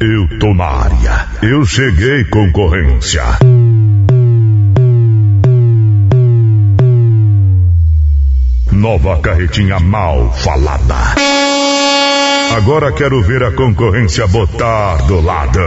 Eu tô na área. Eu cheguei, concorrência. Nova carretinha mal falada. Agora quero ver a concorrência botar do lado.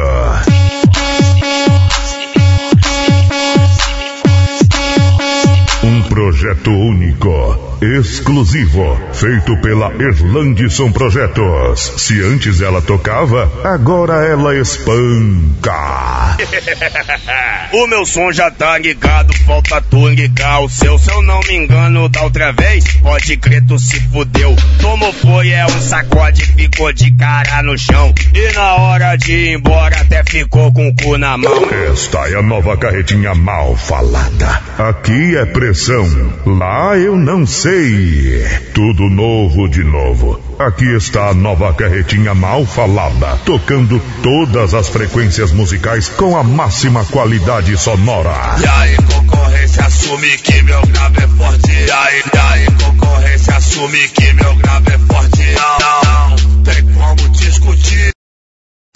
Projeto único, exclusivo, feito pela Erlandson Projetos. Se antes ela tocava, agora ela espanca. o meu som já tá ligado, falta tu ligar o seu. Se eu não me engano, da outra vez, pode crer tu se fudeu. Tomou foi, é um sacode, ficou de cara no chão. E na hora de ir embora, até ficou com o cu na mão. Esta é a nova carretinha mal falada. Aqui é pressão, lá eu não sei. Tudo novo de novo. Aqui está a nova carretinha mal falada, tocando todas as frequências musicais com a máxima qualidade sonora. E aí, concorrência, assume que meu grave é forte. E aí, e aí, concorrência, assume que meu grave é forte. Não, não tem como discutir.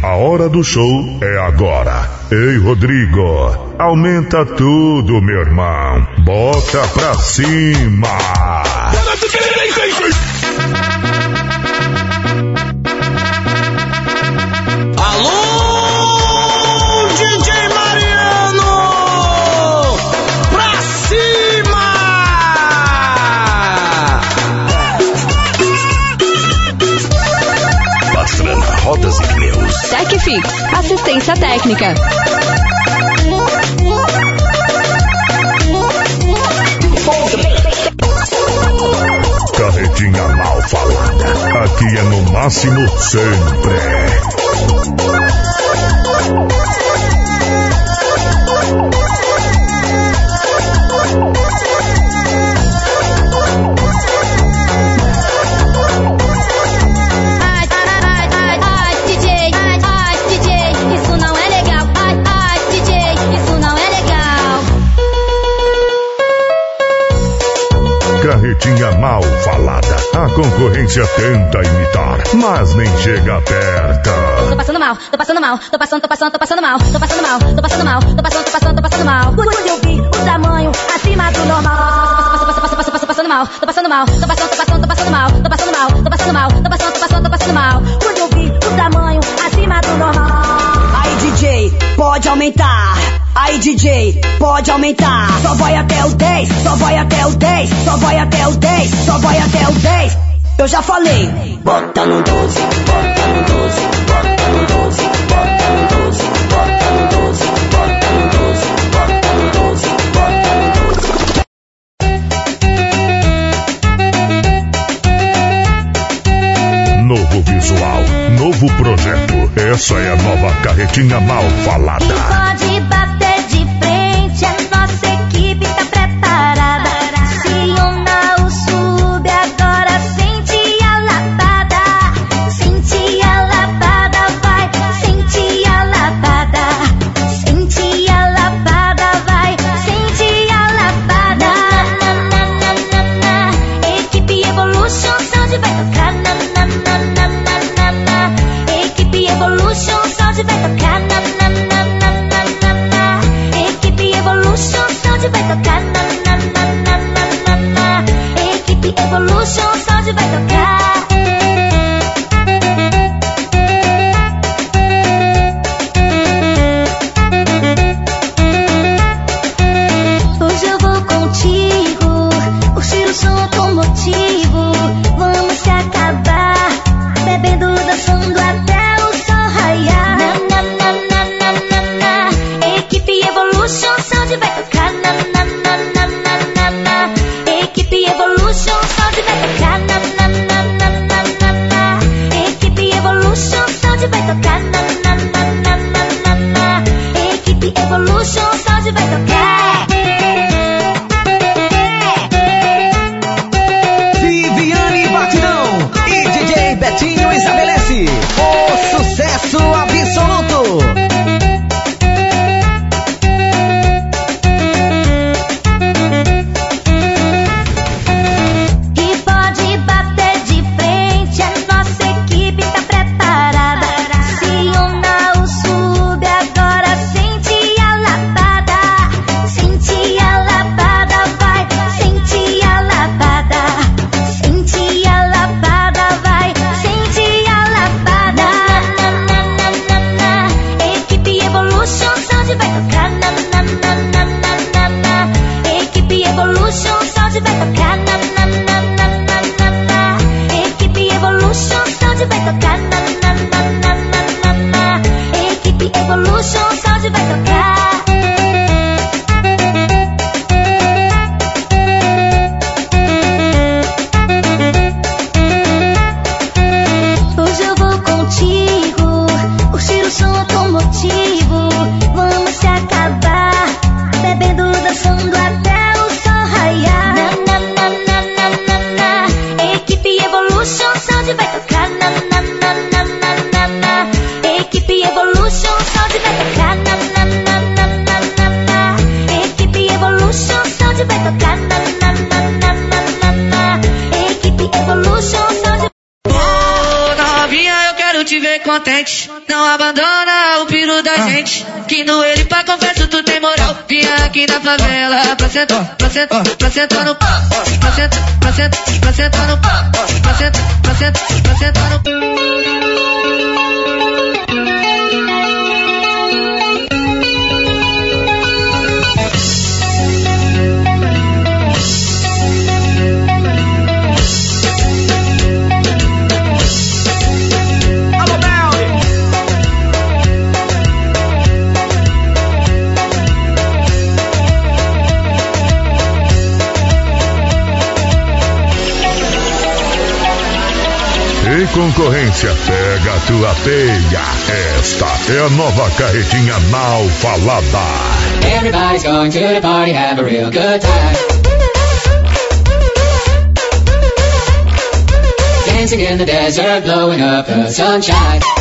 A hora do show é agora. Ei, Rodrigo, aumenta tudo, meu irmão. Bota pra cima. TecFix, assistência técnica. Carretinha mal falada. Aqui é no máximo sempre. Carretinha mal falada. A concorrência tenta imitar, mas nem chega perto. Tô passando mal, tô passando mal, tô passando, tô passando, tô passando mal, tô passando mal, tô passando mal, tô passando, tô passando, tô passando mal. Quando eu vi o tamanho acima do normal. Tô passando, passando, passando, passando mal, tô passando mal, tô passando, tô passando, tô passando mal, tô passando mal, tô passando mal, tô passando, tô passando, tô passando mal. Quando eu vi o tamanho acima do normal. Aí DJ, pode aumentar. Aí DJ, pode aumentar. Só vai até o 10, só vai até o 10, só vai até o 10, só vai até o 10. Eu já falei. Bota no 12, bota no 12, bota no 12, bota no 12, bota no 12, bota no 12, bota no 12, bota no 12. Novo visual, novo projeto. Essa é a nova carretinha mal falada. Tocar. Na, na, na, na, na, na, na. Equipe Evolution Sound vai tocar. Sentar, pra sentar no pau. Concorrência, pega a tua peia. Esta é a nova carretinha mal falada. Everybody's going to the party, have a real good time. Dancing in the desert, blowing up the sunshine.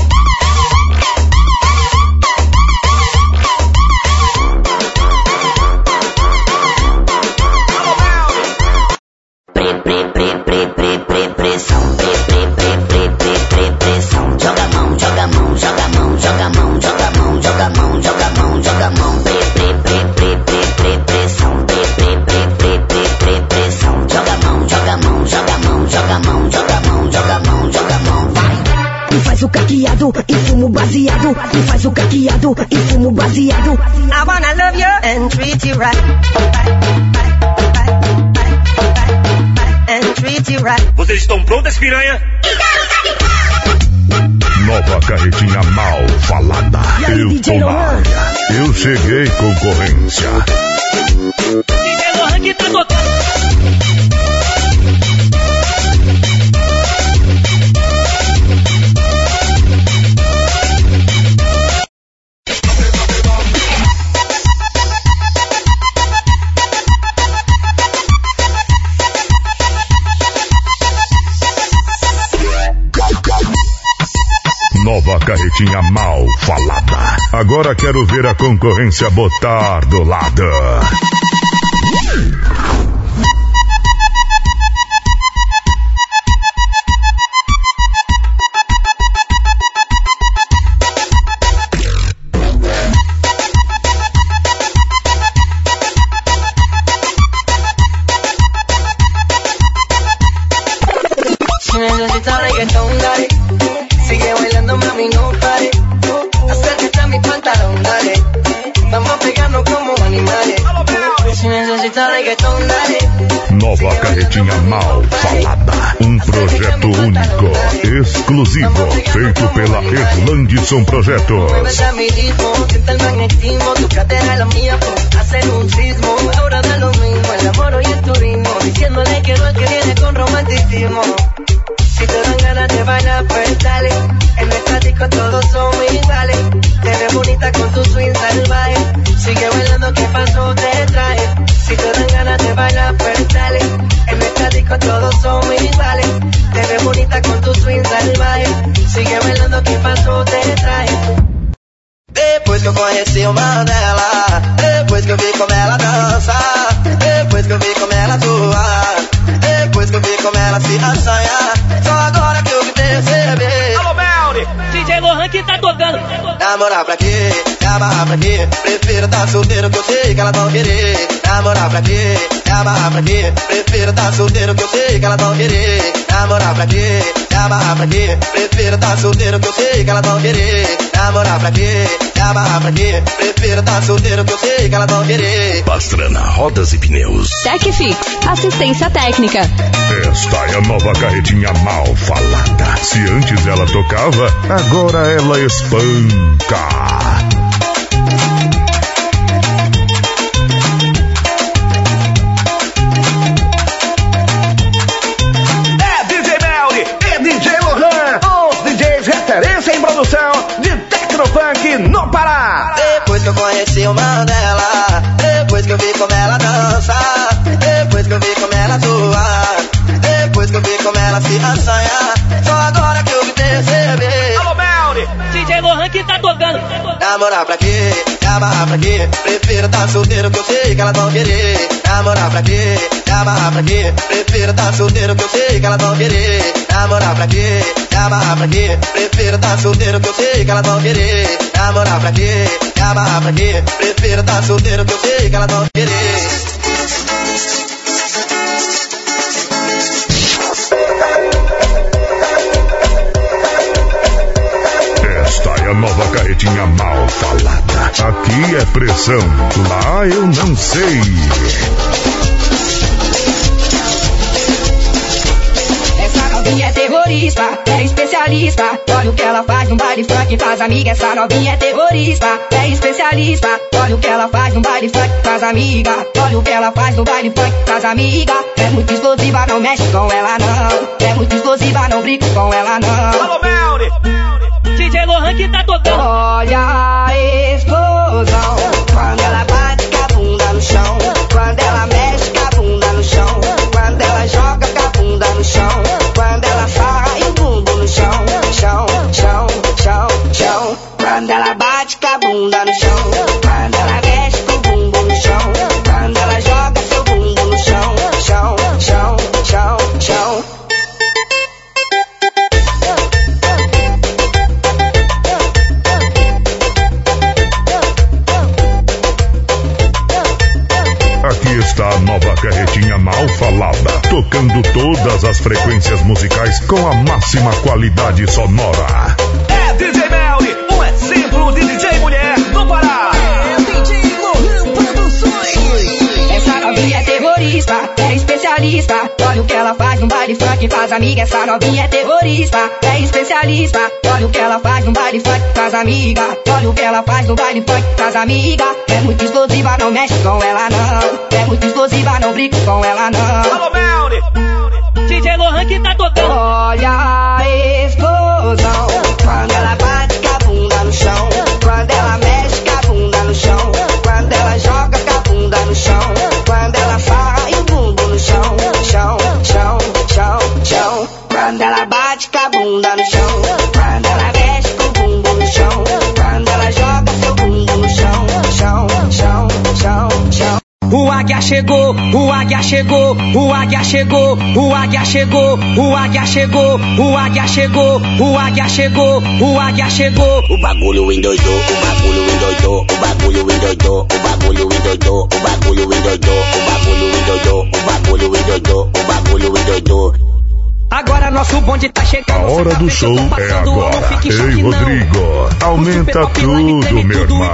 Baseado. E faz o caqueado e fumo baseado. I wanna love you and treat you right. And treat you right. Vocês estão prontas, piranha? Nova carretinha mal falada. Aí, Eu DJ tô na área. Eu cheguei, concorrência. DJ Lohan que tá tocando. Carretinha mal falada. Agora quero ver a concorrência botar do lado. Exclusivo, feito pela Erlandson Projetos. El. Si te dan ganas de pues dale. En todos iguales. Te bonita con tu. Sigue bailando. Te. Si te dan ganas de bailar, pues dale. En el estático todos son iguales. Te ves bonita con tu swing salvaje. Sigue bailando, ¿qué pasó? Te traje. Depois que eu conheci uma dela, depois que eu vi como ela dança, depois que eu vi como ela atua, depois que eu vi como ela se assanha, só Namorar pra quê? Amarrar pra quê? Prefiro tá solteiro que eu sei que elas vão querer. Namorar pra quê? Amarrar pra quê? Prefiro tá solteiro que eu sei que elas vão querer. Namorar pra quê? Se amarrar pra quê? Prefiro tá solteiro que eu sei que elas vão querer. Namorar pra quê? Se amarrar pra quê? Prefiro tá solteiro que eu sei que elas vão querer. Pastrana Rodas e Pneus. Tecfix, assistência técnica. Esta é a nova carretinha mal falada. Se antes ela tocava, agora ela espanca. Depois que eu conheci o Mandela, depois que eu vi como ela dança, depois que eu vi como ela atua, depois que eu vi como ela se assanha, Namorar pra quê? Amarrar pra quê? Prefiro tá solteiro que eu sei que elas vão querer. Namorar pra quê? Amarrar pra quê? Prefiro tá solteiro que eu sei que elas vão querer. Namorar pra quê? Amarrar pra quê? Prefiro tá solteiro que eu sei que elas vão querer. Namorar pra quê? Amarrar pra quê? Prefiro tá solteiro que eu sei que elas vão querer. Esta é a nova carretinha mal falada. Aqui é pressão, lá eu não sei. Essa novinha é terrorista, é especialista. Olha o que ela faz no baile funk, faz amiga. Essa novinha é terrorista, é especialista. Olha o que ela faz no baile funk, faz amiga. Olha o que ela faz no baile funk, faz amiga. É muito explosiva, não mexe com ela não. É muito explosiva, não brinca com ela não. Alô, Melri! DJ Lohan que tá tocando. Olha a explosão quando ela bate com a bunda no chão. Quando ela mexe com a bunda no chão. Quando ela joga com a bunda no chão. Quando ela sai o bumbum no chão. Chão, chão, chão, chão. Quando ela bate com a bunda no chão. Tocando todas as frequências musicais com a máxima qualidade sonora. É DJ Melri, um exemplo de DJ mulher no Pará. Essa novinha é terrorista, é especialista. Olha o que ela faz no baile funk, faz amiga. Essa novinha é terrorista, é especialista. Olha o que ela faz no baile funk, faz amiga. Olha o que ela faz no baile funk, faz amiga. É muito explosiva, não mexe com ela não. É muito explosiva, não brinca com ela não. Alô, Melri! DJ Lohan que tá tocando. Olha a explosão quando ela bate com a bunda no chão. Quando ela mexe com a bunda no chão. Quando ela joga com a bunda no chão. Bate com a bunda no chão. Quando ela mexe com o bumbum no chão. Quando ela joga seu bumbum no chão. Chão, chão, chão, chão. O águia chegou, o águia chegou, o águia chegou, o águia chegou, o águia chegou, o águia chegou, o águia chegou, o águia chegou. O bagulho endoidou, o bagulho endoidou, o bagulho endoidou, o bagulho endoidou, o bagulho endoidou, o bagulho endoidou, o bagulho endoidou, o bagulho endoidou. Agora nosso bonde tá chegando. A hora do show é agora. Ei, Rodrigo, aumenta tudo, meu irmão.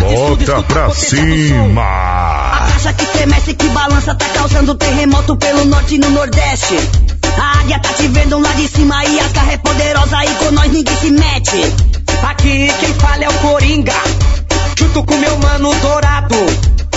Bota pra cima. A caixa que estremece, que balança, tá causando terremoto pelo norte e no nordeste. A águia tá te vendo lá de cima e as garras é poderosa e com nós ninguém se mete. Aqui quem fala é o Coringa, junto com meu mano Dourado.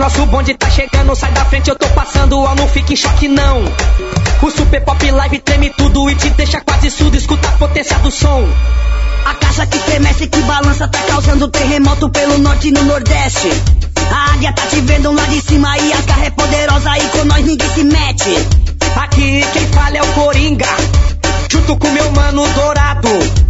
Nosso bonde tá chegando, sai da frente, eu tô passando, ó, não fique em choque não. O Super Pop Live treme tudo e te deixa quase surdo, escuta a potência do som. A caixa que estremece, que balança, tá causando terremoto pelo norte e no nordeste. A águia tá te vendo lá de cima e as garras é poderosa e com nós ninguém se mete. Aqui quem fala é o Coringa, junto com meu mano Dourado.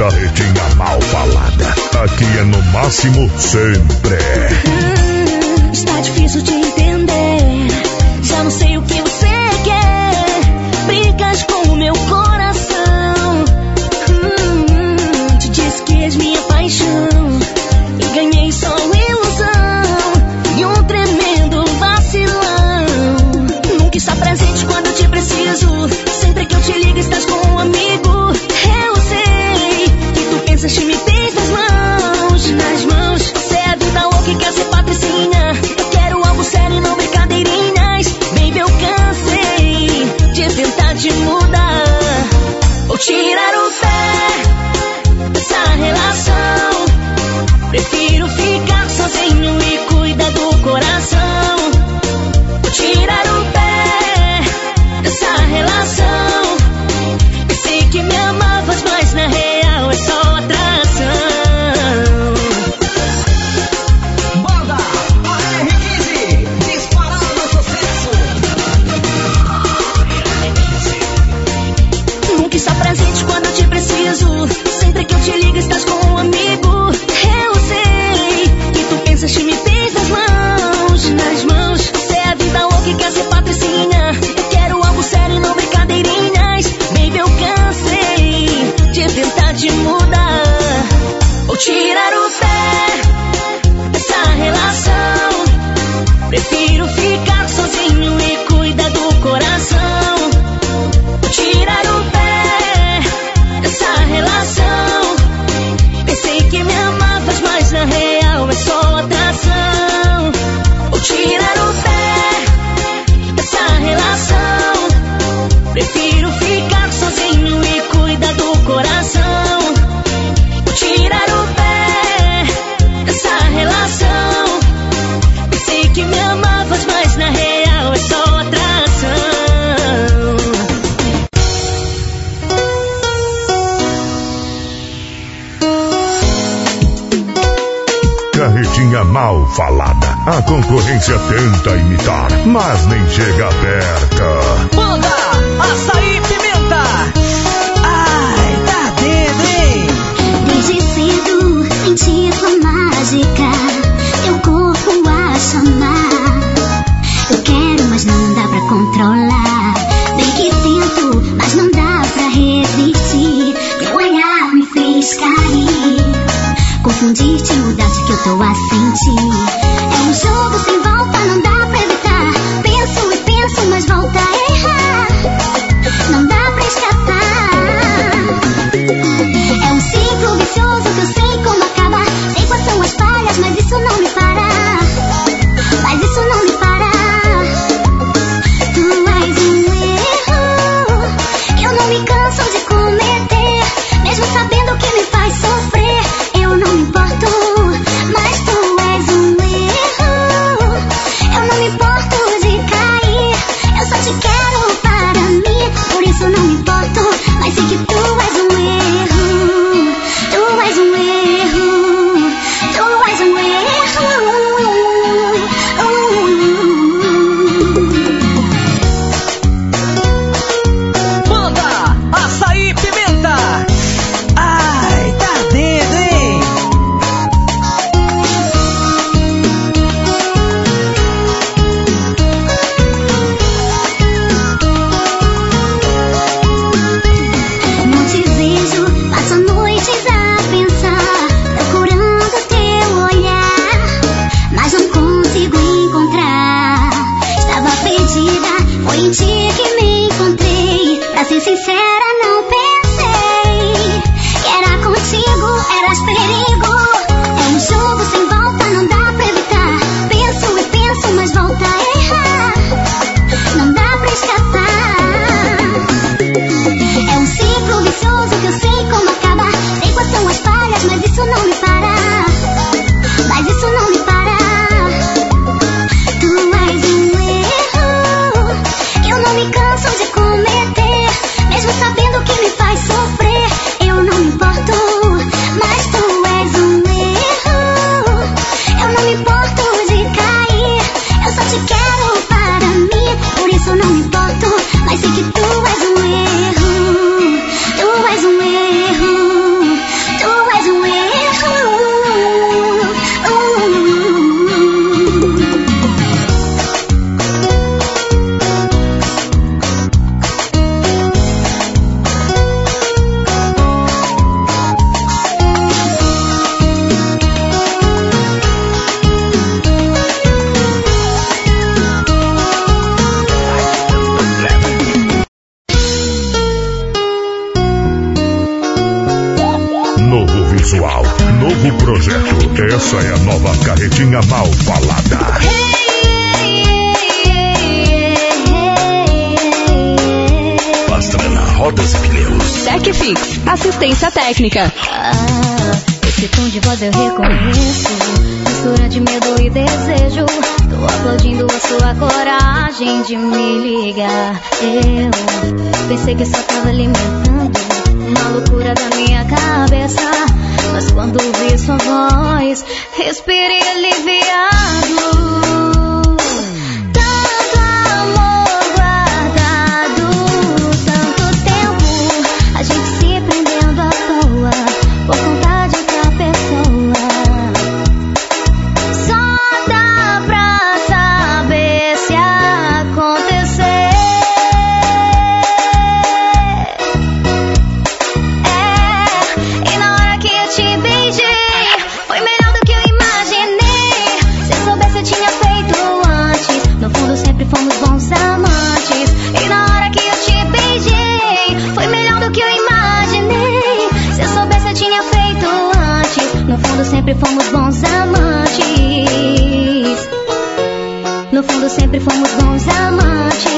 carretinha mal falada. Aqui é no máximo sempre. Hum, está difícil de entender. Já não sei o que eu get tirar o falada. A concorrência tenta imitar, mas nem chega perto. Manda açaí pimenta. Ai, tá dentro, hein? Desde cedo senti tipo tua mágica. Teu corpo a chamar. Eu quero, mas não dá pra controlar. Bem que tento, mas não dá pra resistir. Teu olhar me fez cair. Confundir-te que eu tô a sentir. É um jogo sem volta, não dá. sincera, não pensei que era contigo, eras perigo. técnica. Ah, esse tom de voz eu reconheço, mistura de medo e desejo. Tô aplaudindo a sua coragem de me ligar. Eu pensei que só tava alimentando uma loucura da minha cabeça. Mas quando vi sua voz, respirei aliviado. fundo sempre fomos bons amantes. No fundo sempre fomos bons amantes.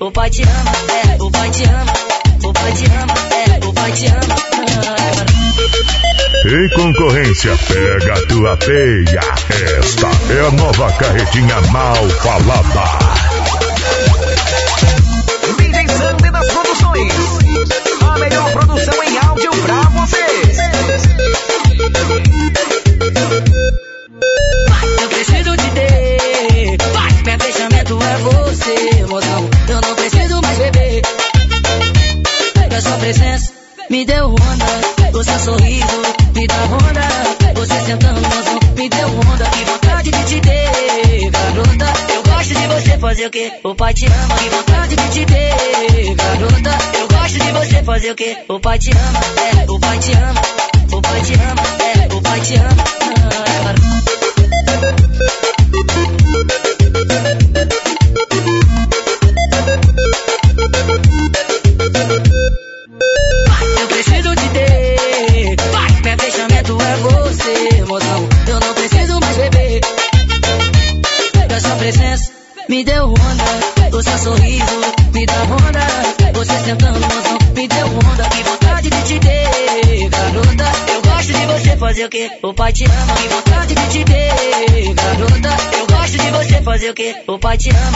o pai te ama, é, o pai te ama, o pai te ama, é, o pai te ama. Em concorrência pega a tua peia. Esta é a nova carretinha mal falada. fazer o que? O pai te ama, que vontade de te ver. Garota, eu gosto de você fazer o que? O pai te ama, é, o pai te ama, o pai te ama, é, o pai te ama. É, you.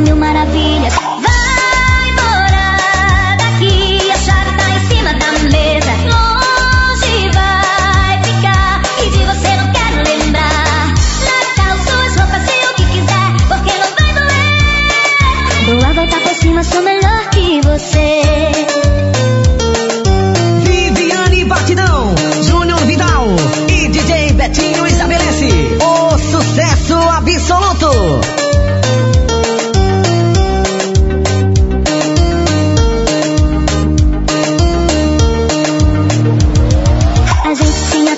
mil maravilhas.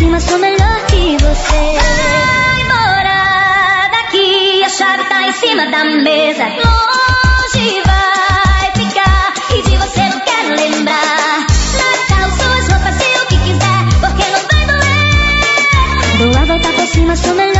cima, sou melhor que você. Vai embora daqui, a chave tá em cima da mesa. Longe vai ficar, e de você não quero lembrar. Natal, suas roupas, se o que quiser, porque não vai doer. Dou a volta por cima, sou melhor.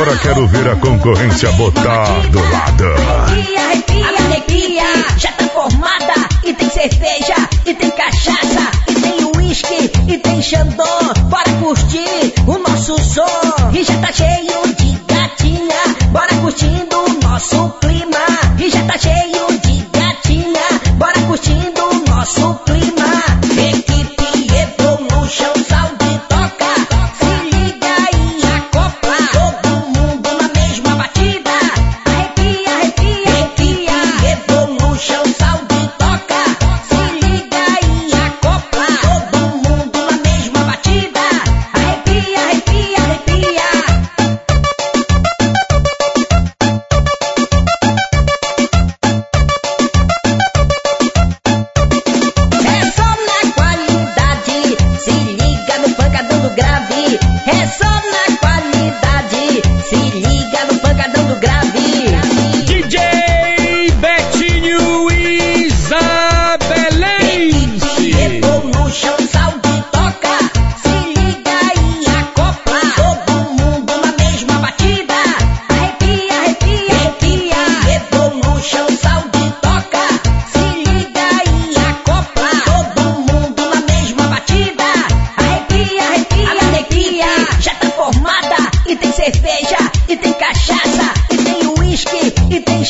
Agora quero ver a concorrência botar do lado. Arrepia, arrepia, arrepia. Já tá formada e tem cerveja, e tem cachaça, e tem uísque, e tem xandó. Bora curtir o nosso som. E já tá cheio de gatinha. Bora curtindo o nosso clima. E já tá cheio de gatinha. Bora curtindo o nosso clima.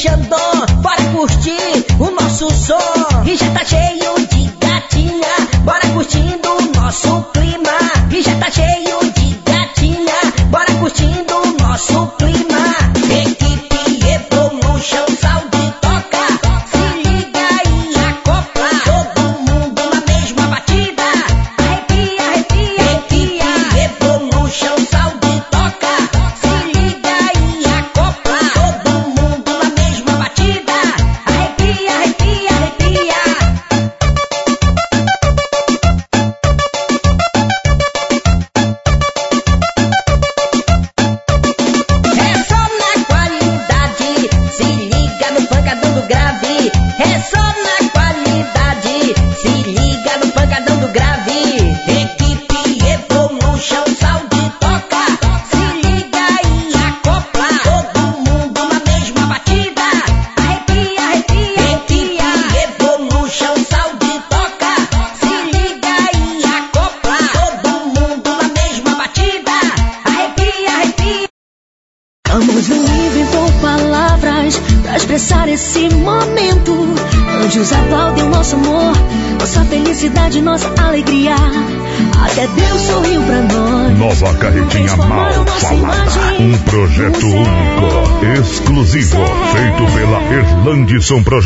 shabdo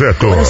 projeto.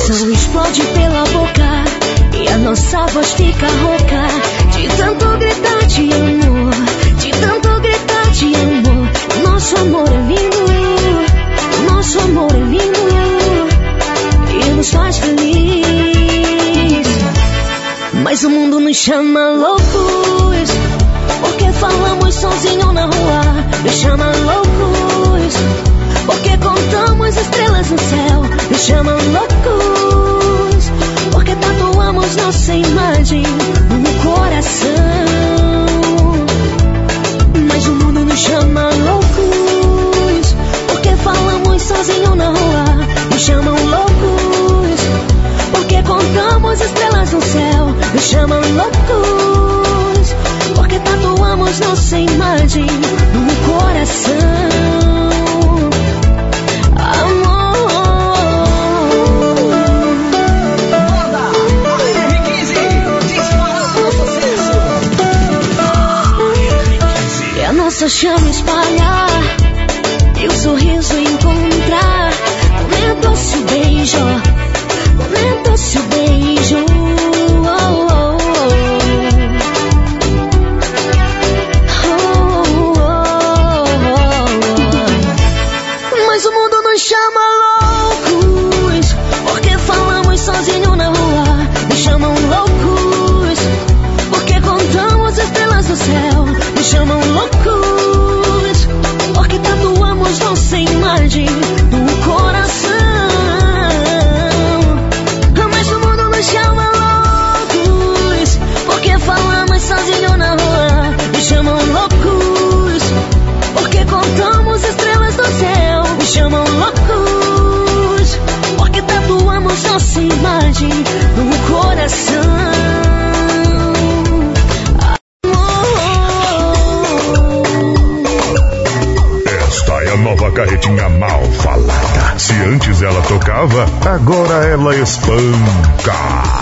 você Agora ela espanca.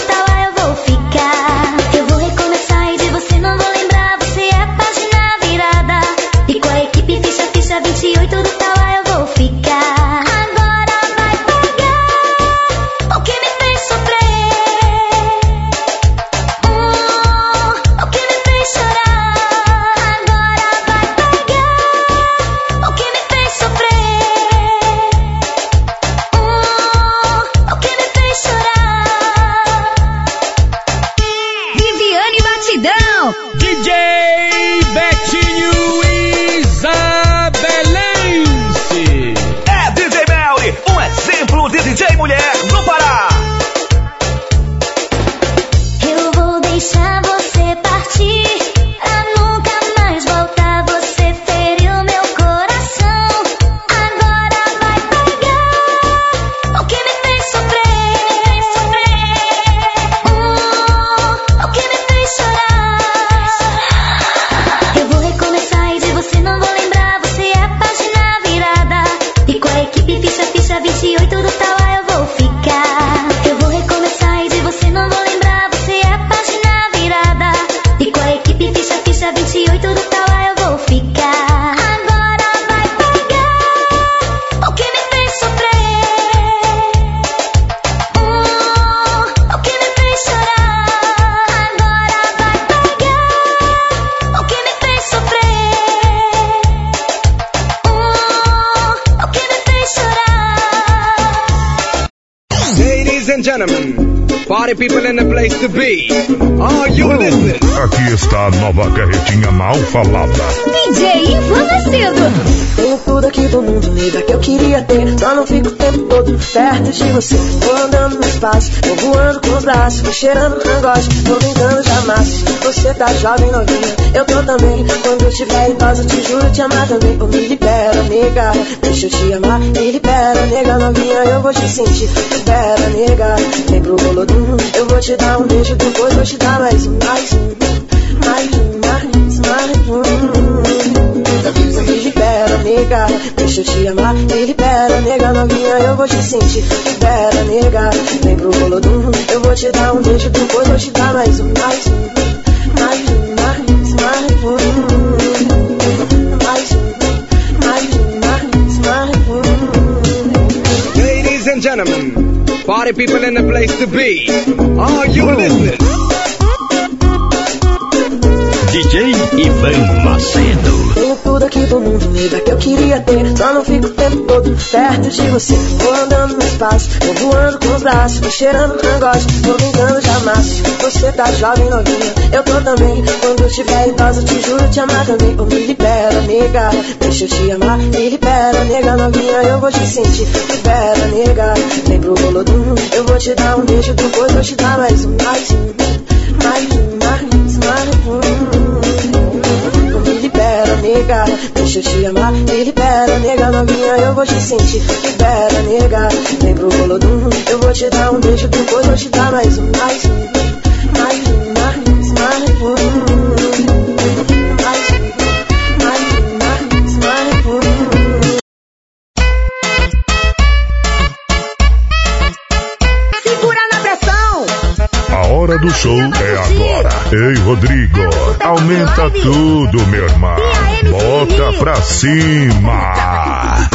perto de você. Vou andando no espaço, vou voando com os braços, vou cheirando cangote, vou brincando de amasso. Você tá jovem, novinha, eu tô também. Quando eu tiver idosa, te juro te amar também. Oh, me libera, nega, deixa eu te amar. Me libera, nega, novinha, eu vou te sentir. Libera, nega, vem pro bolodum. Eu vou te dar um beijo, depois vou te dar mais um, mais um, mais um, mais, mais um. Me libera, nega, deixa eu te amar. Me libera, nega, novinha, eu vou te sentir. Libera, nega, vem pro bolodum. Eu vou te dar um beijo, depois vou te dar mais um, mais um, mais um, mais, mais um. Mais um, mais um, mais, mais um. Ladies and gentlemen, party people in the place to be. Are you listening? DJ Ivan Macedo. Tenho tudo aqui do mundo, nega, que eu queria ter. Só não fico o tempo todo perto de você. Vou andando no espaço, vou voando com os braços, vou cheirando cangote, vou brincando de amasso. Você tá jovem, novinha, eu tô também. Quando eu tiver idosa, te juro te amar também. Oh, me libera, nega, deixa eu te amar. Me libera, nega, novinha, eu vou te sentir. Libera, nega, vem pro bolodum. Eu vou te dar um beijo, depois vou te dar mais um, mais um, mais um, mais, mais um. Me libera, nega, deixa eu te amar. Me libera, nega, novinha, eu vou te sentir. Libera, nega, vem pro bolodum. Eu vou te dar um beijo, depois vou te dar mais um, mais um, mais um, mais, mais um. Mais um, mais um, mais, mais um. Segura na pressão. A hora do show é agora. Ei, Rodrigo, aumenta tudo, meu irmão. Bota pra cima.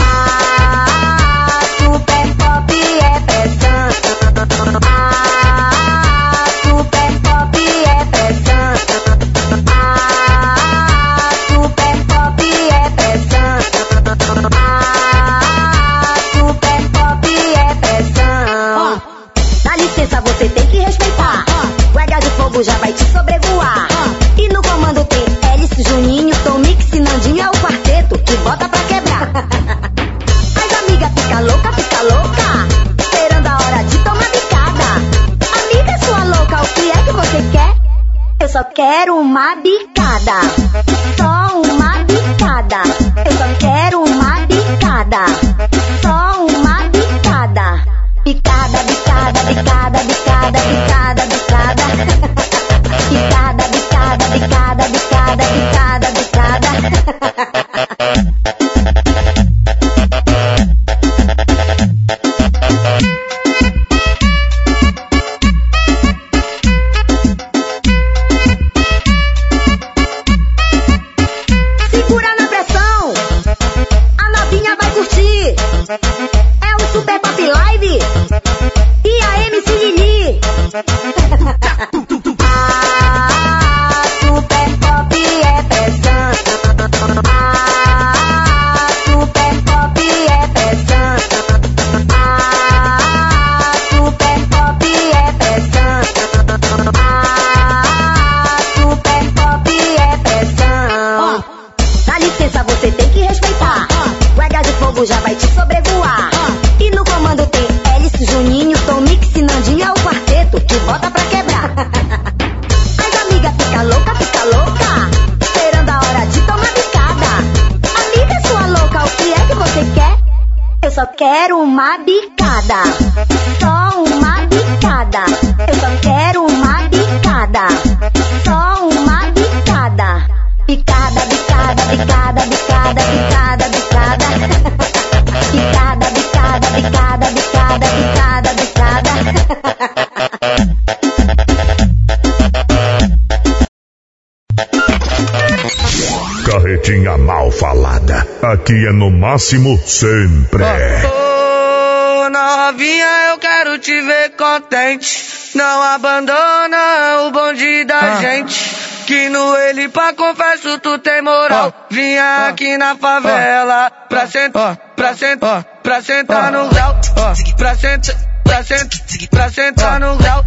Aqui é no máximo sempre. Ô novinha, eu quero te ver contente. Não abandona o bonde da gente. Que no ele pra confesso tu tem moral. Vinha aqui na favela pra sentar, pra sentar, pra sentar no grau. Pra sentar, pra pra sentar, pra sentar no grau,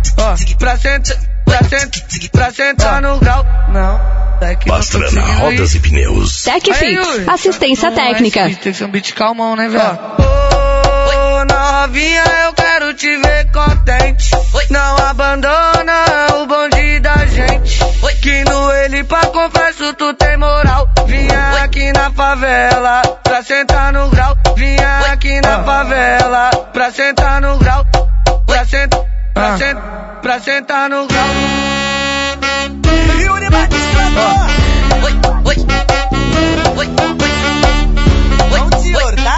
pra sentar, pra sentar, pra sentar no grau. Não. Pastrana Rodas e Pneus. TecFix, assistência técnica. Tem que ser um beat calmão, né, velho? Ô, novinha, eu quero te ver contente. Não abandona o bonde da gente. Que no ele pra confesso tu tem moral. Vinha aqui na favela pra sentar no grau. Vinha aqui na favela pra sentar no grau. Pra sentar, pra sentar, pra sentar no grau. Yuri Vamos, senhor, tá?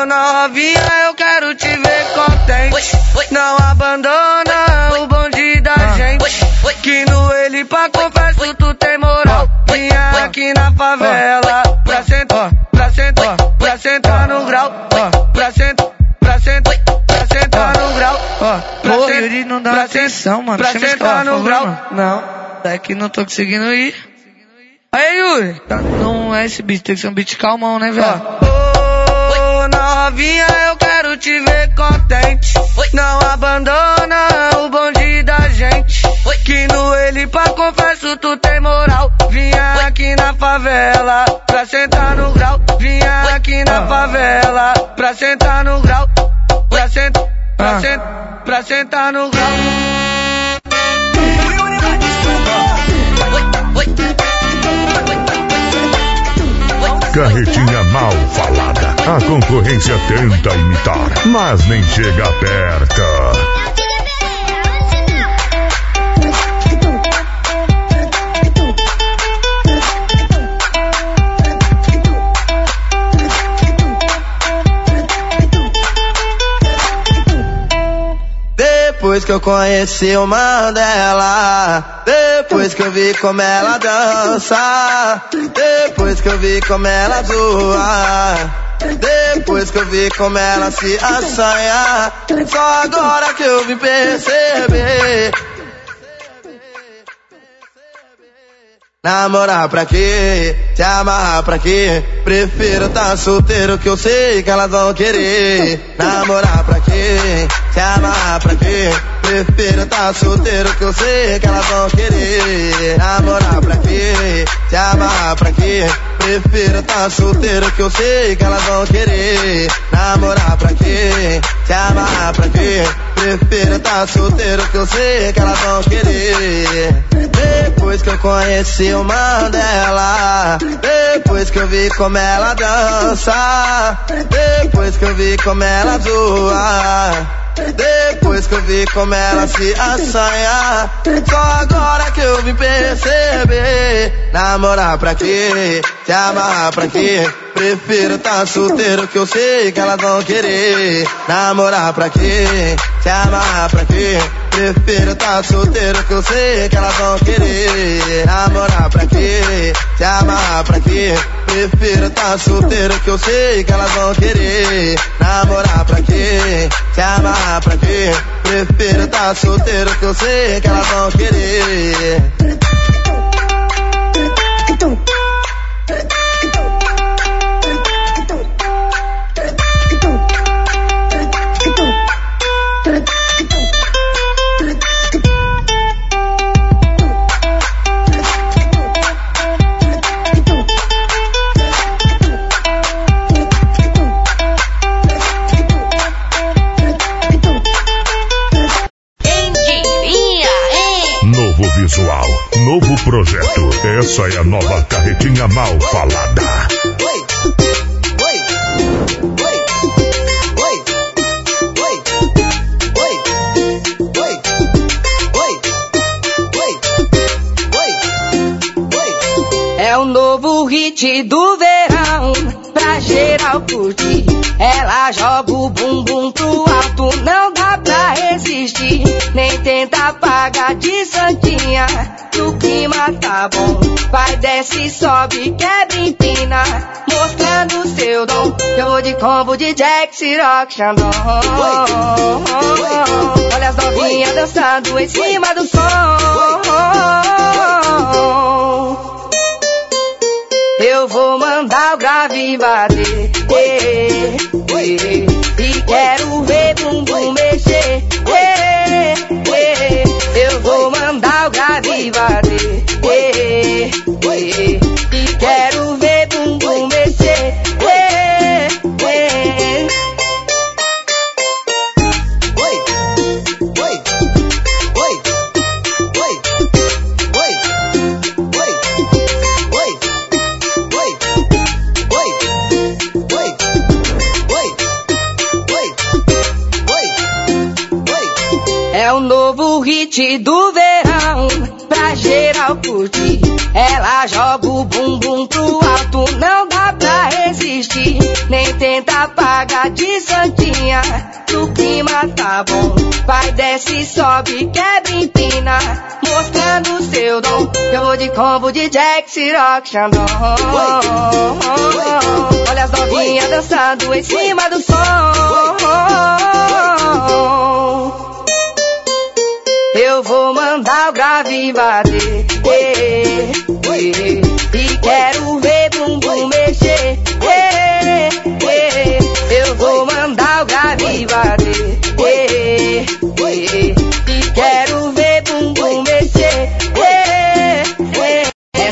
Ô, novinha, eu quero te ver contente. Não abandona aqui na favela pra sentar, pra sentar, pra sentar no grau. Pra sentar, pra sentar, pra sentar no grau. Pra Pô, sentar, Yuri, não dá pra atenção, sentar, mano. Pra sentar escalar, no grau. Não. Daqui não tô conseguindo ir. Aí, Yuri. Tá, não é esse beat, tem que ser um beat calmão, né, velho? Ô, novinha, eu quero te ver contente. Não abandona o bonde. Que no ele pra confesso tu tem moral. Vinha aqui na favela pra sentar no grau. Vinha aqui na favela pra sentar no grau. Pra sentar, pra sentar, pra sentar no grau. Carretinha mal falada. A concorrência tenta imitar, mas nem chega perto. Depois que eu conheci o Mandela, depois que eu vi como ela dança, depois que eu vi como ela zoa, depois que eu vi como ela se assanha, só agora que eu vim perceber. Namorar pra quê? Se amarrar pra quê? Prefiro tá solteiro que eu sei que elas vão querer. Namorar pra quê? Se amarrar pra quê? Prefiro tá solteiro que eu sei que elas vão querer. Namorar pra quê? Se amarrar pra quê? Prefiro tá solteiro que eu sei que elas vão querer. Namorar pra quê? Se amarrar pra quê? Prefiro tá solteiro que eu sei que elas vão querer. Depois que eu conheci o Mandela, depois que eu vi como ela dança, depois que eu vi como ela zoa. Depois que eu vi como ela se assanha, só agora que eu vim perceber. Namorar pra quê? Se amarrar pra quê? Prefiro tá solteiro que eu sei que elas vão querer. Namorar pra quê? Se amarrar pra quê? Prefiro tá solteiro que eu sei que elas vão querer. Namorar pra quê? Se amarrar pra quê? Prefiro tá solteiro que eu sei que elas vão querer. Namorar pra quê? Se amarrar pra quê? Prefiro tá solteiro que eu sei que elas vão querer. Novo projeto. Essa é a nova carretinha mal falada. É o novo hit do verão, pra geral curtir. Ela joga o bumbum pro alto, não dá pra resistir. Nem tenta pagar de santinha, clima tá bom. Vai, desce, sobe, quebra, empina. Mostrando seu dom. Eu vou de combo de Jack, Ciroc, Xandão. Olha as novinhas dançando em cima do som. Eu vou mandar o grave bater. E quero ver bumbum mexer. Grave bater. eh, eh, E quero ver bumbum mexer. eh, eh. É o novo hit do verão, pra geral. Ela joga o bumbum pro alto, não dá pra resistir. Nem tenta apagar de santinha, o clima tá bom. Vai, desce, sobe, quebra, empina. Mostrando seu dom, eu vou de combo de Jack, Ciroc, Xandão. Olha as novinhas dançando em cima do som. Eu vou mandar o grave bater. E quero ver bumbum mexer. Eu vou mandar o grave bater.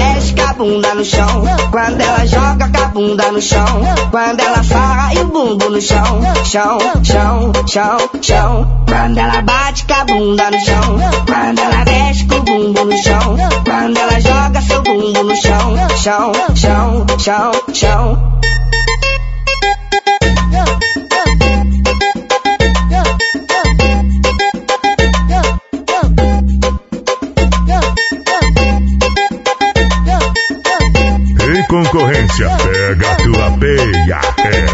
mexe com a bunda no chão. Quando ela joga com a bunda no chão. Quando ela sarra e o bumbo no chão. Chão, chão, chão, chão. Quando ela bate com a bunda no chão. Quando ela mexe com o bumbo no chão. Quando ela joga seu bumbo no chão. Chão, chão, chão, chão. Concorrência, pega tua peia.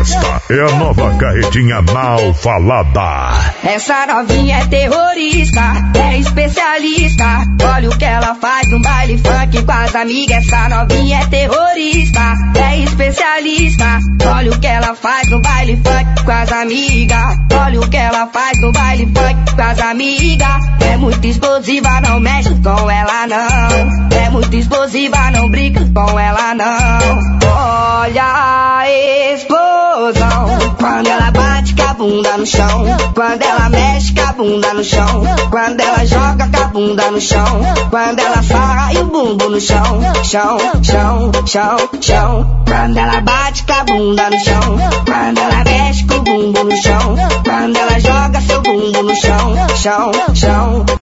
Esta é a nova carretinha mal falada. Essa novinha é terrorista, é especialista. Olha o que ela faz no baile funk com as amigas. Essa novinha é terrorista, é especialista. Olha o que ela faz no baile funk com as amigas. Olha o que ela faz no baile funk com as amigas. É muito explosiva, não mexe com ela não. É muito explosiva, não brinca com ela não. Olha a explosão quando ela bate com a bunda no chão. Quando ela mexe com a bunda no chão. Quando ela joga com a bunda no chão. Quando ela sarra e o bumbo no chão. Chão, chão, chão, chão. Quando ela bate com a bunda no chão. Quando ela mexe com o bumbo no chão. Quando ela joga seu bumbo no chão. Chão, chão.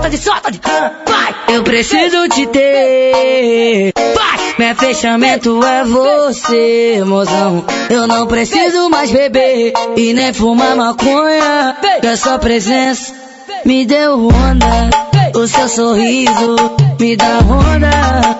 Solta de solta de vai! Eu preciso te ter. Vai! Meu fechamento é você, mozão. Eu não preciso mais beber e nem fumar maconha. Que a sua presença me deu onda. O seu sorriso me dá onda.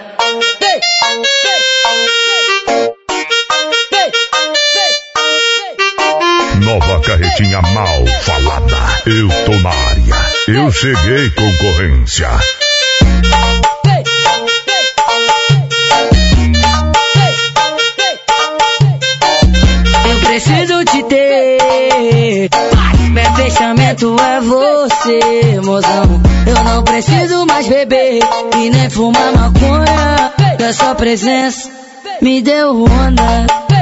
Carretinha mal falada. Eu tô na área. Eu cheguei, concorrência. Eu preciso te ter. Meu fechamento é você, mozão. Eu não preciso mais beber e nem fumar maconha. Que a sua presença me deu onda.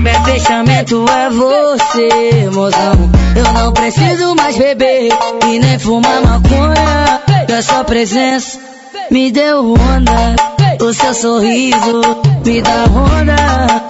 Meu fechamento é você, mozão. Eu não preciso mais beber e nem fumar maconha. Que a sua presença me deu onda. O seu sorriso me dá onda.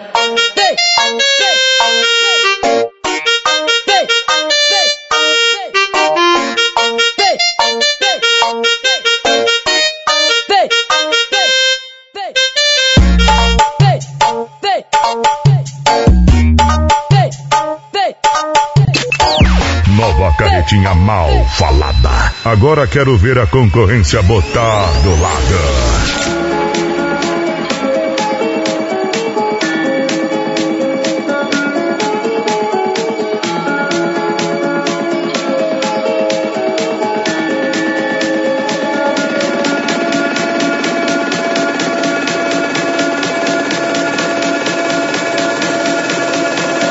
Carretinha mal falada. Agora quero ver a concorrência botar do lado.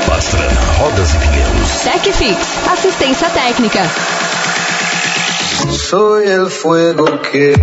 Pastrana assistência técnica. Soy el fuego que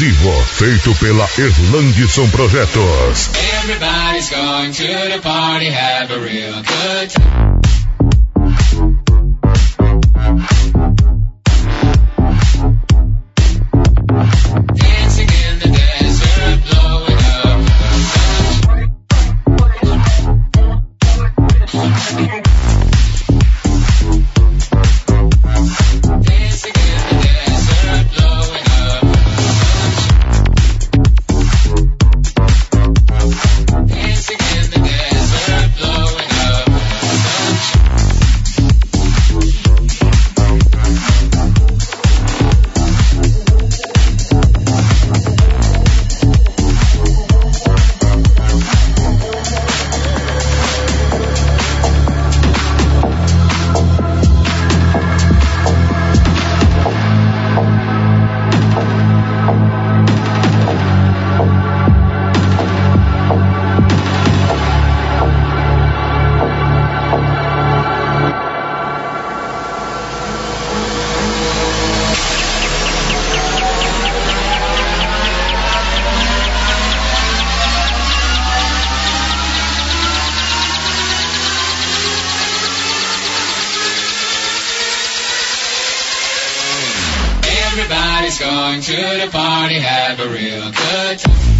exclusivo, feito pela Erlandson Projetos. Everybody's going to the party, have a real good time. Everybody's going to the party, have a real good time.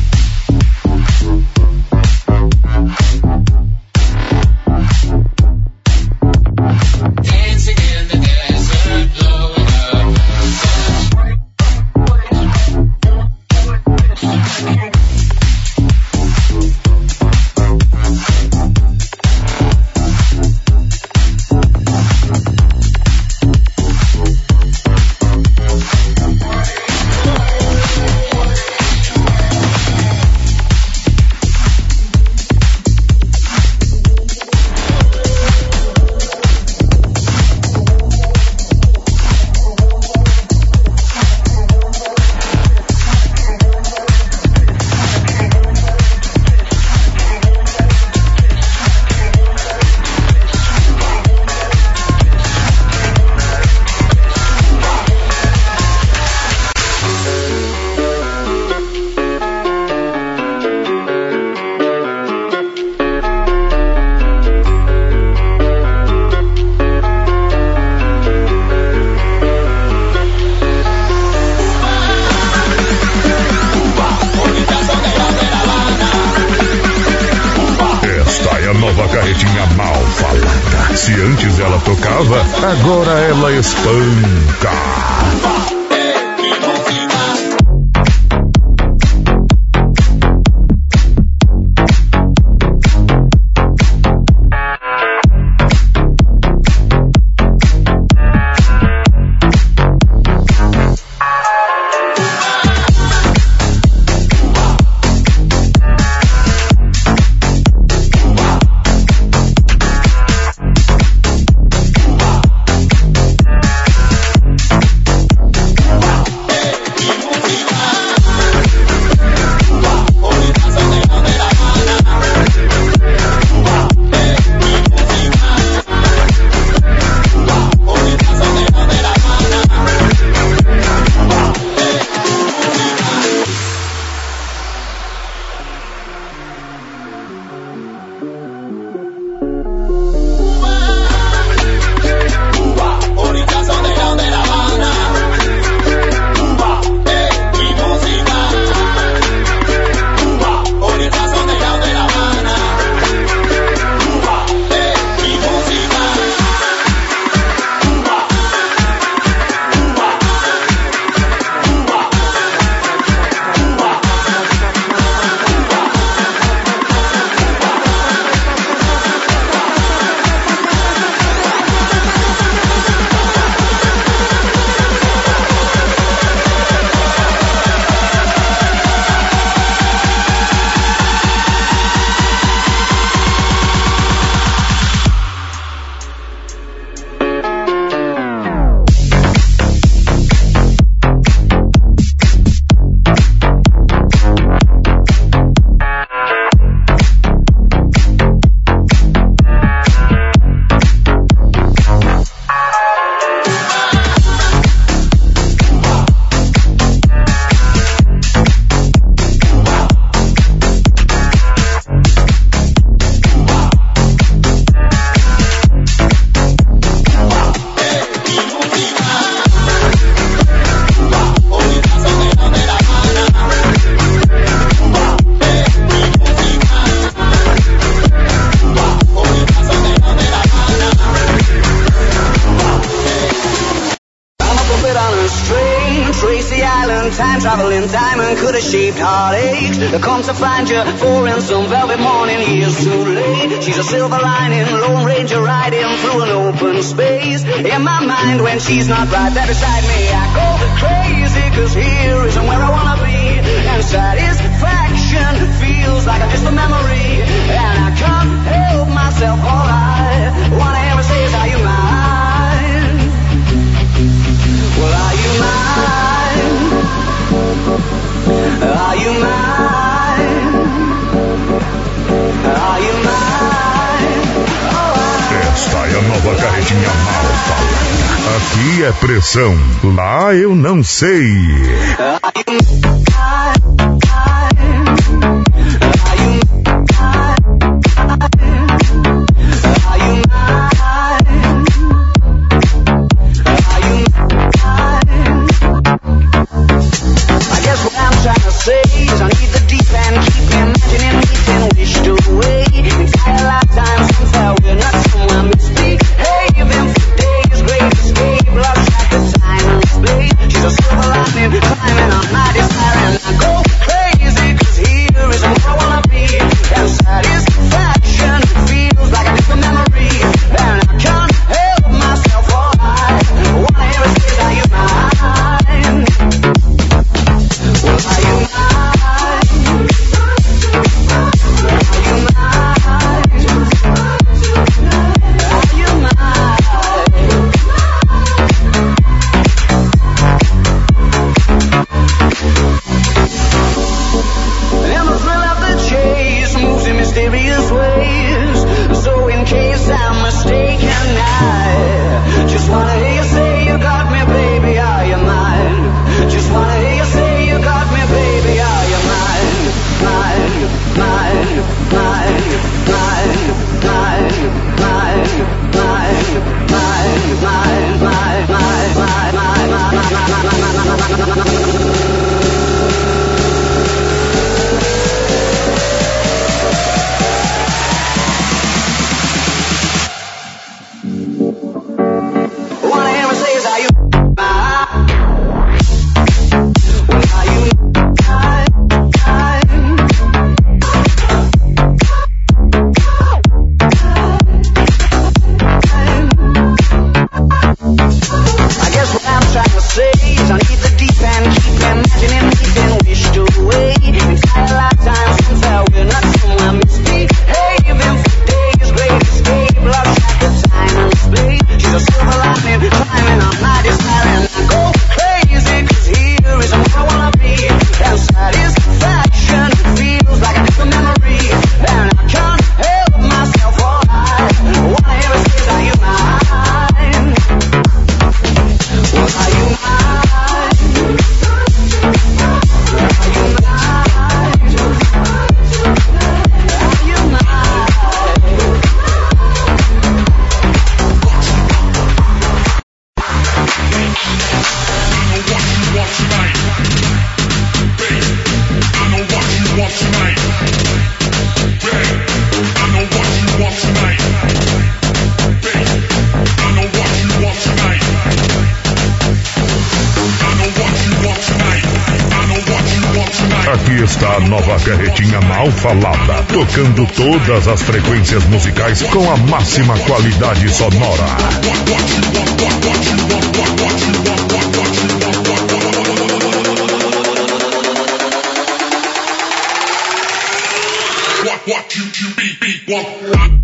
seis. a nova carretinha mal falada, tocando todas as frequências musicais com a máxima qualidade sonora. What.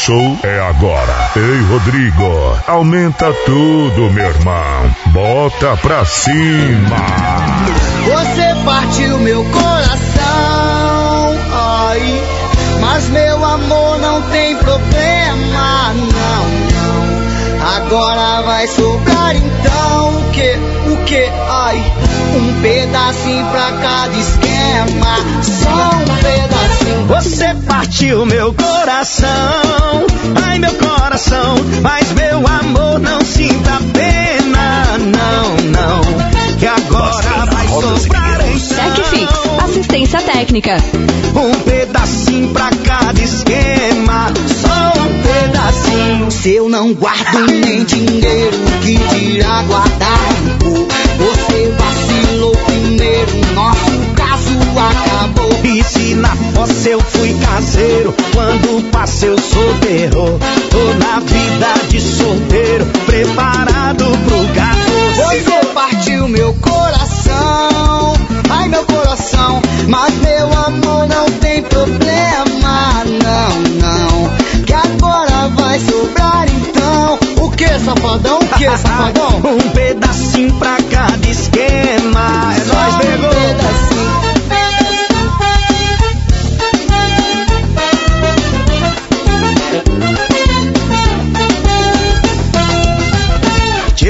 Show é agora. Ei, Rodrigo, aumenta tudo, meu irmão. Bota pra cima. Você partiu meu coração, ai. Mas meu amor não tem problema, não, não. Agora vai sobrar então o que, o que, ai. Um pedacinho pra cada esquema, só um pedacinho. Você partiu meu coração, ai meu coração, mas meu amor não sinta pena, não, não, que agora vai sobrar então Tecfix, assistência técnica. um pedacinho pra cada esquema, só um pedacinho. Se eu não guardo nem dinheiro, que dirá guardar. Você vacilou primeiro, nosso caso acabou. E se na fossa eu fui caseiro, quando passei eu sou terror. Tô na vida de solteiro, preparado pro gato. Você partiu meu coração, ai meu coração, mas meu amor não tem problema, não, não. Que agora vai sobrar então. O que, safadão? O que, safadão? Um pedacinho pra cada esquema. É nóis, um pegou. pedacinho.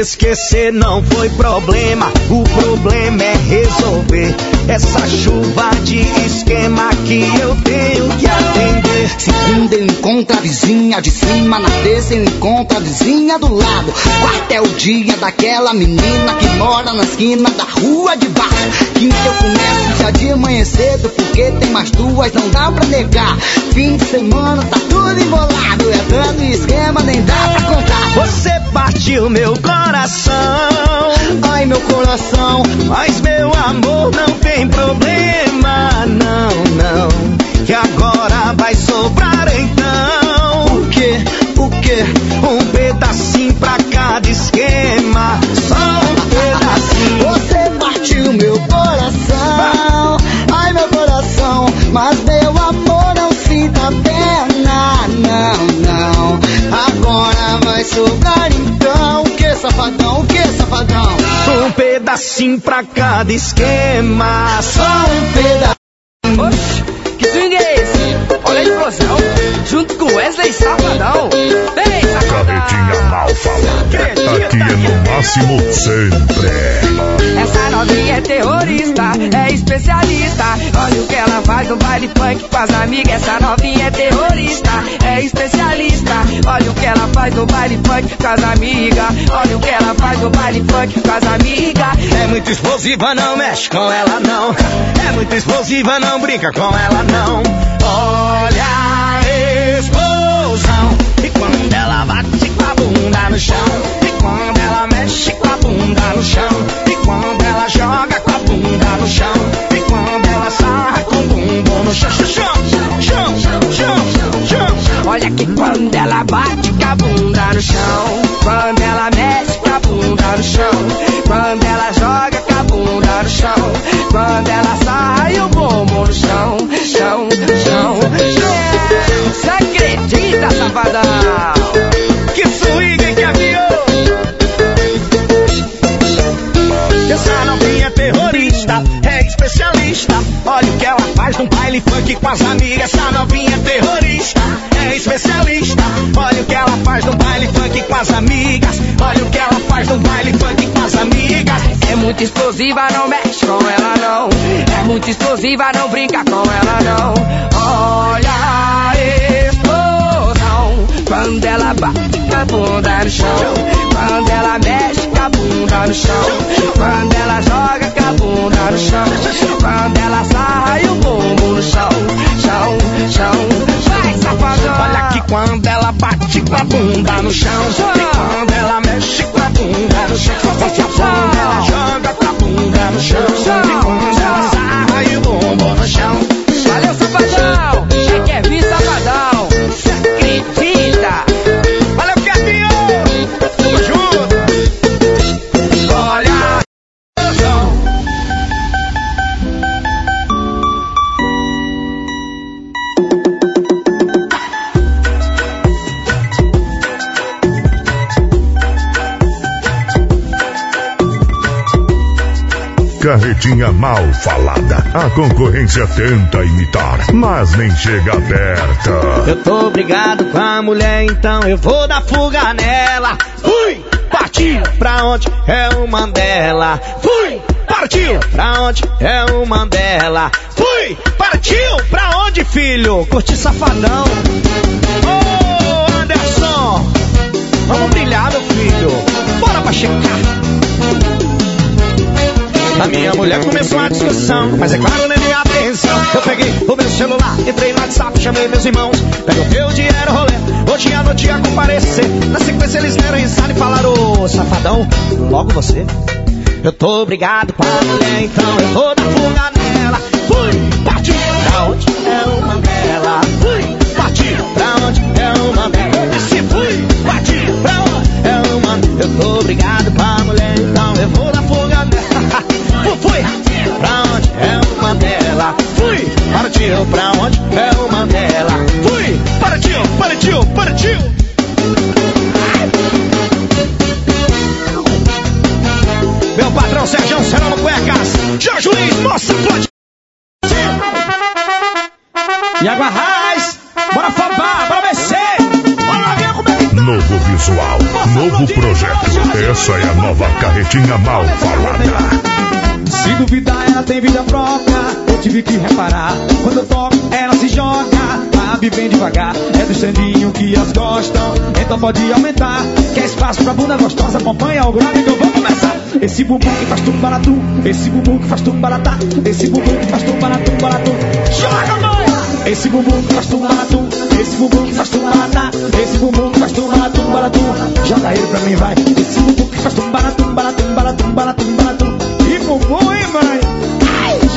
Esquecer não foi problema, o problema é resolver essa chuva de esquema que eu tenho que atender. Segunda eu encontro a vizinha de cima, na terça eu encontro a vizinha do lado. Quarta é o dia daquela menina que mora na esquina da rua de baixo. Quinta eu começo já de manhã cedo, porque tem mais duas, não dá pra negar. Fim de semana tá tudo embolado, é dando esquema, nem dá pra contar. Você partiu meu coração, Ai meu coração, mas meu amor não tem problema, não, não. Que agora vai sobrar então. o que, o que? Um pedacinho pra Vai sobrar então, que safadão, que safadão? Um pedacinho pra cada esquema, só um pedacinho. Oxi, que swing é esse? Olha a explosão, junto com Wesley Safadão. Vem, Carretinha mal falada. Aqui é no máximo sempre. Essa novinha é terrorista, é especialista. Olha o que ela faz no baile funk com as amigas. Essa novinha é terrorista, é especialista. Olha o que ela faz no baile funk com as amigas. Olha o que ela faz no baile funk com as amigas. É muito explosiva, não mexe com ela não. É muito explosiva, não brinca com ela não. Olha a explosão. E quando ela bate com a bunda no chão. E quando ela mexe com a bunda no chão. E quando ela joga com a bunda no chão. E quando ela sarra com o bumbum no chão. Chão, chão, chão, chão, chão. Olha que quando ela bate com a bunda no chão. Quando ela mexe com a bunda no chão. Quando ela joga com a bunda no chão. Quando ela sai, o bumbum no chão, chão, chão, chão. Você acredita, safadão? Que swing que aviou! Essa novinha é terrorista, especialista. Olha o que ela faz no baile funk com as amigas. Essa novinha é terrorista, é especialista. Olha o que ela faz no baile funk com as amigas. Olha o que ela faz no baile funk com as amigas. É muito explosiva, não mexe com ela não. É muito explosiva, não brinca com ela não. Olha a explosão. Quando ela bate com a bunda no chão. Quando ela mexe com a bunda no chão. Quando ela bunda no chão. Quando ela sai o bumbum no chão. Chão, chão. Vai, safadão. Olha que quando ela bate com a bunda no chão. E quando ela mexe com a bunda no chão. Forte a bunda, ela joga com a bunda no chão. E quando ela sai o bumbum no chão. Carretinha mal falada. A concorrência tenta imitar, mas nem chega perto. Eu tô obrigado com a mulher, então eu vou dar fuga nela. Fui! Partiu! Pra onde? É o Mandela. Fui! Partiu! Pra onde? É o Mandela. Fui! Partiu! Pra onde, filho? Curti safadão. Ô, Anderson! Vamos brilhar, meu filho. Bora pra checar. A minha mulher começou a discussão, mas é claro, nem minha atenção. Eu peguei o meu celular, entrei no WhatsApp, chamei meus irmãos. Peguei o teu dinheiro, rolê, hoje à noite ia comparecer. Na sequência eles deram risada e falaram, ô safadão, logo você. Eu tô obrigado com a mulher, então eu vou dar fuga nela. Fui, partiu, pra onde é o Mandela? Fui, partiu, pra onde é o Mandela? E se fui, partiu, pra onde é o Mandela? Eu tô obrigado partiu, pra onde é o Mandela? Fui, partiu, partiu, partiu. Meu patrão Sérgio Serrano Cuecas, Jorge Luiz, moça, pode. E água raiz, bora fabar, bora vencer. Novo visual, novo projeto. Essa é a nova carretinha mal falada. Se duvidar, ela tem vida própria. Tive que reparar. Quando eu toco, ela se joga. Sabe bem devagar. É do Xandinho que as gostam. Então pode aumentar. Quer espaço pra bunda gostosa? Acompanha o grave que eu vou começar. Esse bumbum que faz tumbaratum. Esse bumbum que faz tumbaratá. Esse bumbum que faz tumbaratum, baratum. Joga, mãe! Esse bumbum que faz tumbaratum. Esse bumbum que faz tumbaratá. Esse bumbum que faz tumbaratum, baratum. Joga ele pra mim, vai. Esse bumbum que faz tumbaratum, baratum, baratum, baratum, baratum. E bumbum, hein, mãe?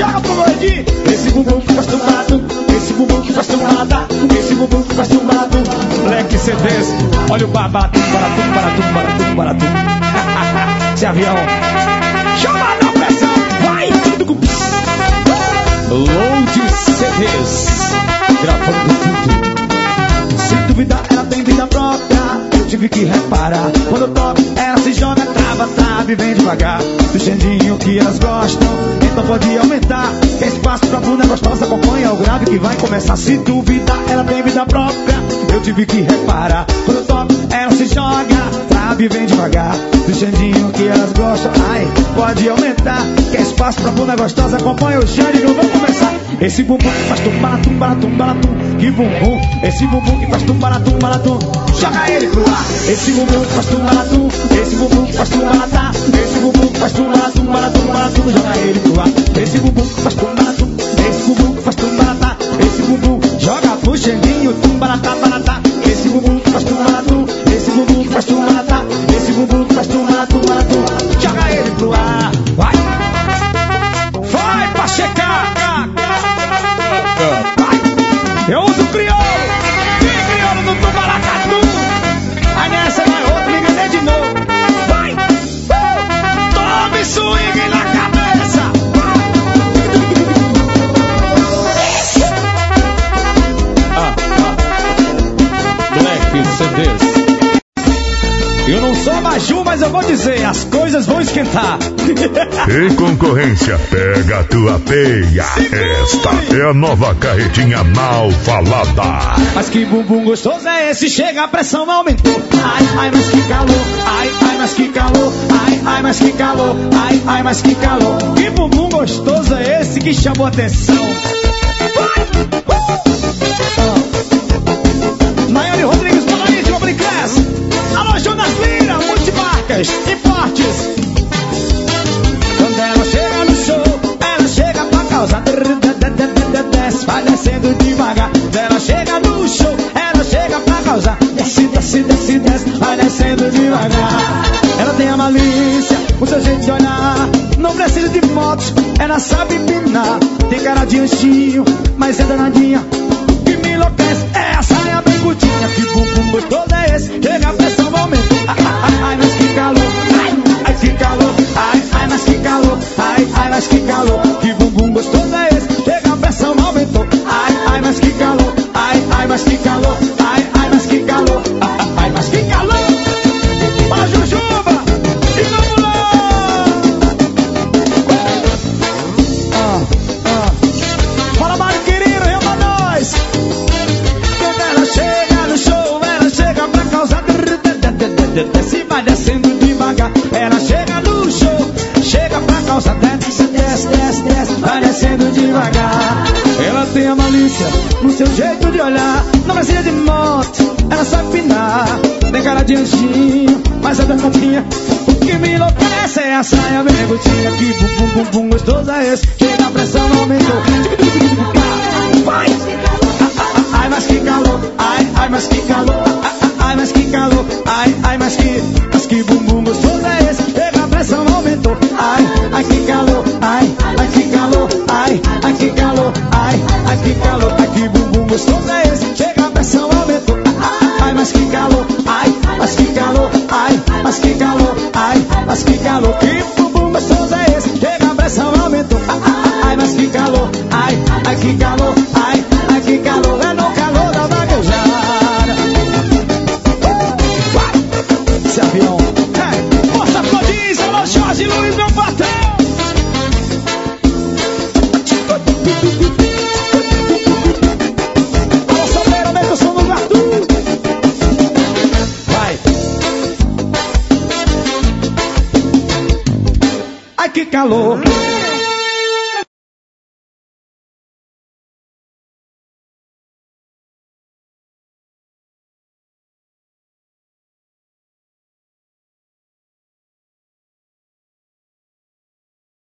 Joga pro gordinho. Esse bumbum que faz tumbaratum. Esse bumbum que faz tumbaratá. Esse bumbum que faz tumbaratum. Black CDs. Olha o baratum, baratum, baratum, baratum, baratum. Esse avião. Chama na pressão. Vai. Load CDs. Gravando tudo. Sem dúvida, própria. Eu tive que reparar. Quando eu toco, ela se joga, trava, sabe, vem devagar. Do jeitinho que elas gostam, então pode aumentar. Quer espaço pra bunda gostosa, acompanha o grave que vai começar. Se duvidar, ela tem vida própria. Eu tive que reparar. Quando eu toco, ela se joga, sabe, vem devagar. Do jeitinho que elas gostam, ai, pode aumentar. Quer espaço pra bunda gostosa, acompanha o Xande eu vou começar. Esse bumbum que faz tumbaratum, baratum, baratum. Que bumbum, esse bumbum que faz tumbaratum, baratum. Joga ele pro ar. Esse bumbum que faz tumbaratum, esse bumbum que faz tumbaratá. Esse bumbum que faz tumbaratum, baratum, baratum. Joga ele pro ar. Esse bumbum que faz tumbaratum, esse bumbum que faz tumbaratá. Esse bumbum joga pro xandinho, tumbaratá, baratá. Esse bumbum que faz tumbaratum, bumbum que faz tumbaratá. Esse Maju, mas eu vou dizer, as coisas vão esquentar. Em concorrência, pega a tua peia. Esta é a nova carretinha mal falada. Mas que bumbum gostoso é esse? Chega, a pressão aumentou. Ai, ai, mas que calor. Ai, ai, mas que calor. Ai, ai, mas que calor. Ai, ai, mas que calor. Que bumbum gostoso é esse que chamou atenção? Multimarcas, importes. Quando ela chega no show, ela chega pra causar. Desce, vai descendo devagar. Quando ela chega no show, ela chega pra causar. Desce, desce, desce, desce, vai descendo devagar. Ela tem a malícia, o seu jeito de olhar. Não precisa de motos, ela sabe pinar. Tem cara de anjinho, mas é danadinha. Que me enlouquece é a saia bem curtinha. Que bumbum gostoso é esse? Chega a pressão aumenta. Mas que calor. Ai, ai, mas que calor. Que bumbum gostoso é esse? Chega a pressão aumentou. Ai, ai, mas que calor. Ai, ai, mas que calor. No seu jeito de olhar. Não precisa de moto, ela sabe pinar. Tem cara de anjinho, mas é danadinha. O que me enlouquece é a saia curtinha. Que bum, bum, bum, bum, gostoso é esse. Chega a pressão, aumentou. Vai! Ai, mas que calor, ai, ai, mas que calor, ai, mas que calor, ai, ai, mas que, mas que bumbum gostoso é esse? Chega a pressão aumentou, ai, ai que calor, que calor, ai que bumbum gostoso é esse? Chega a pressão aumentou, ai, mas que calor, ai, mas que calor, ai, mas que calor, ai, mas que calor, que